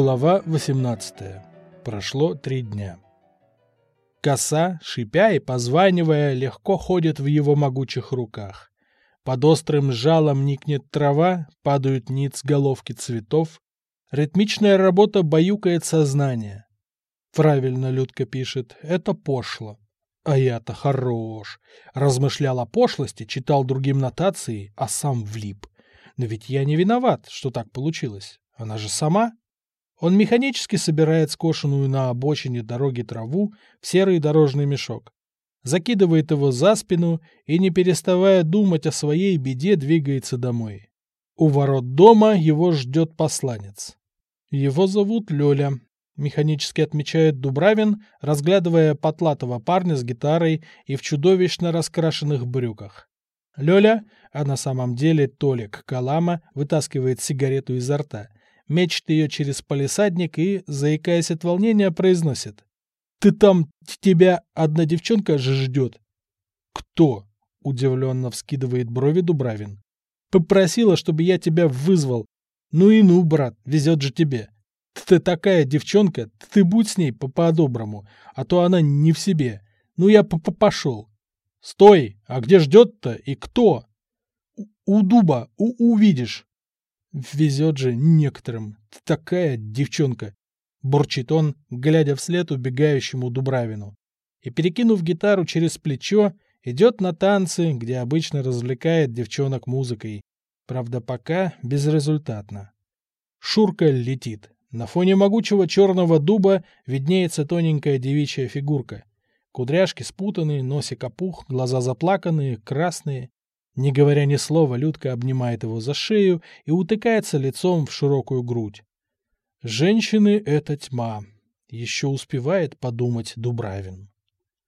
Глава 18. Прошло три дня. Коса, шипя и позванивая, легко ходит в его могучих руках. Под острым жалом никнет трава, падают ниц головки цветов. Ритмичная работа баюкает сознание. Правильно Людка пишет, это пошло. А я-то хорош. Размышлял о пошлости, читал другим нотации, а сам влип. Но ведь я не виноват, что так получилось. Она же сама. Он механически собирает скошенную на обочине дороги траву в серый дорожный мешок. Закидывает его за спину и, не переставая думать о своей беде, двигается домой. У ворот дома его ждет посланец. Его зовут Лёля. Механически отмечает Дубравин, разглядывая потлатого парня с гитарой и в чудовищно раскрашенных брюках. Лёля, а на самом деле Толик Калама, вытаскивает сигарету изо рта – мечет ее через палисадник и, заикаясь от волнения, произносит. «Ты там, тебя одна девчонка же ждет». «Кто?» — удивленно вскидывает брови Дубравин. «Попросила, чтобы я тебя вызвал. Ну и ну, брат, везет же тебе. Ты такая девчонка, ты будь с ней по-доброму, а то она не в себе. Ну я п -п пошел». «Стой! А где ждет-то и кто?» «У, у дуба, у увидишь». Везет же некоторым. Такая девчонка. Бурчит он, глядя вслед убегающему Дубравину. И, перекинув гитару через плечо, идет на танцы, где обычно развлекает девчонок музыкой. Правда, пока безрезультатно. Шурка летит. На фоне могучего черного дуба виднеется тоненькая девичья фигурка. Кудряшки спутаны, носик опух, глаза заплаканные, красные. Не говоря ни слова, Людка обнимает его за шею и утыкается лицом в широкую грудь. Женщины — это тьма. Еще успевает подумать Дубравин.